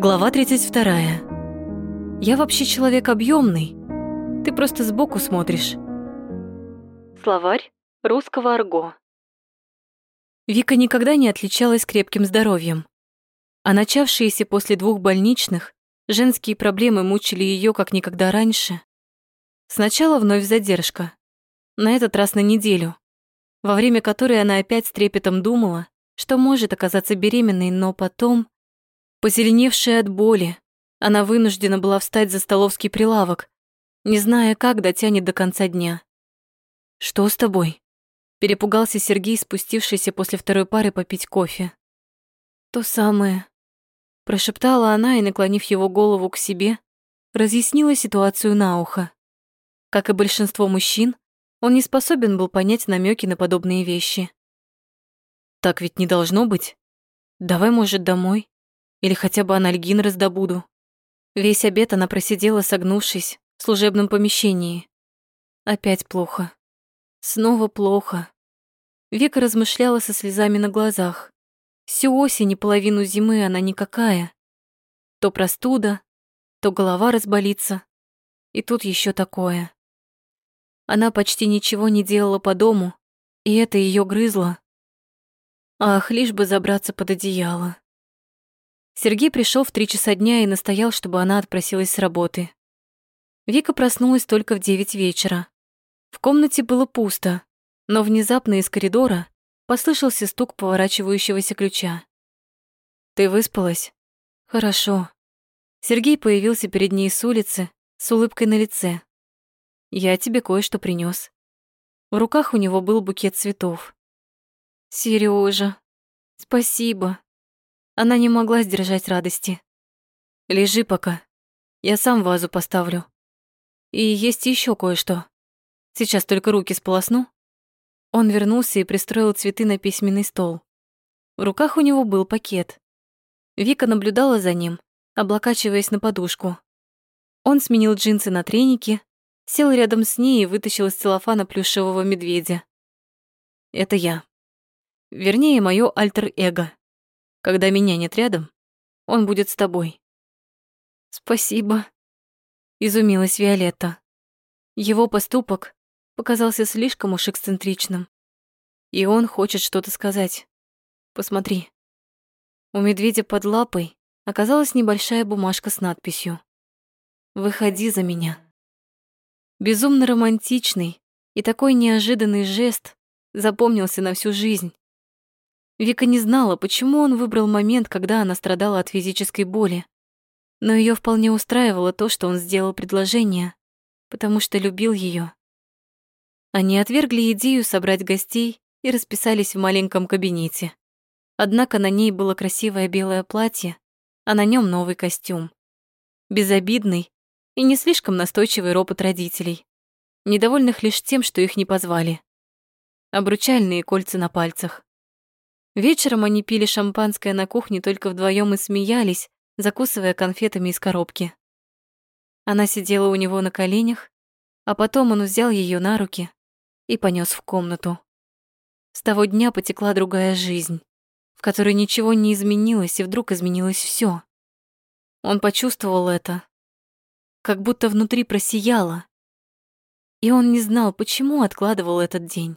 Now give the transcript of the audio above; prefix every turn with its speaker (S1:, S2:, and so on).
S1: Глава 32. Я вообще человек объемный. Ты просто сбоку смотришь. Словарь русского арго. Вика никогда не отличалась крепким здоровьем. А начавшиеся после двух больничных женские проблемы мучили ее как никогда раньше. Сначала вновь задержка. На этот раз на неделю, во время которой она опять с трепетом думала, что может оказаться беременной, но потом Позеленевшая от боли, она вынуждена была встать за столовский прилавок, не зная, как дотянет до конца дня. «Что с тобой?» Перепугался Сергей, спустившийся после второй пары попить кофе. «То самое», — прошептала она и, наклонив его голову к себе, разъяснила ситуацию на ухо. Как и большинство мужчин, он не способен был понять намеки на подобные вещи. «Так ведь не должно быть. Давай, может, домой?» Или хотя бы анальгин раздобуду. Весь обед она просидела, согнувшись, в служебном помещении. Опять плохо. Снова плохо. Вика размышляла со слезами на глазах. Всю осень и половину зимы она никакая. То простуда, то голова разболится. И тут еще такое. Она почти ничего не делала по дому, и это ее грызло. Ах, лишь бы забраться под одеяло. Сергей пришел в три часа дня и настоял, чтобы она отпросилась с работы. Вика проснулась только в девять вечера. В комнате было пусто, но внезапно из коридора послышался стук поворачивающегося ключа. «Ты выспалась?» «Хорошо». Сергей появился перед ней с улицы с улыбкой на лице. «Я тебе кое-что принес. В руках у него был букет цветов. «Серёжа, спасибо», она не могла сдержать радости. «Лежи пока. Я сам вазу поставлю. И есть еще кое-что. Сейчас только руки сполосну». Он вернулся и пристроил цветы на письменный стол. В руках у него был пакет. Вика наблюдала за ним, облокачиваясь на подушку. Он сменил джинсы на треники, сел рядом с ней и вытащил из целлофана плюшевого медведя. Это я. Вернее, моё альтер-эго. Когда меня нет рядом, он будет с тобой. Спасибо, изумилась Виолетта. Его поступок показался слишком уж эксцентричным. И он хочет что-то сказать. Посмотри. У медведя под лапой оказалась небольшая бумажка с надписью «Выходи за меня». Безумно романтичный и такой неожиданный жест запомнился на всю жизнь. Вика не знала, почему он выбрал момент, когда она страдала от физической боли. Но ее вполне устраивало то, что он сделал предложение, потому что любил ее. Они отвергли идею собрать гостей и расписались в маленьком кабинете. Однако на ней было красивое белое платье, а на нем новый костюм. Безобидный и не слишком настойчивый ропот родителей, недовольных лишь тем, что их не позвали. Обручальные кольца на пальцах. Вечером они пили шампанское на кухне только вдвоем и смеялись, закусывая конфетами из коробки. Она сидела у него на коленях, а потом он взял ее на руки и понес в комнату. С того дня потекла другая жизнь, в которой ничего не изменилось, и вдруг изменилось все. Он почувствовал это, как будто внутри просияло. И он не знал, почему откладывал этот день.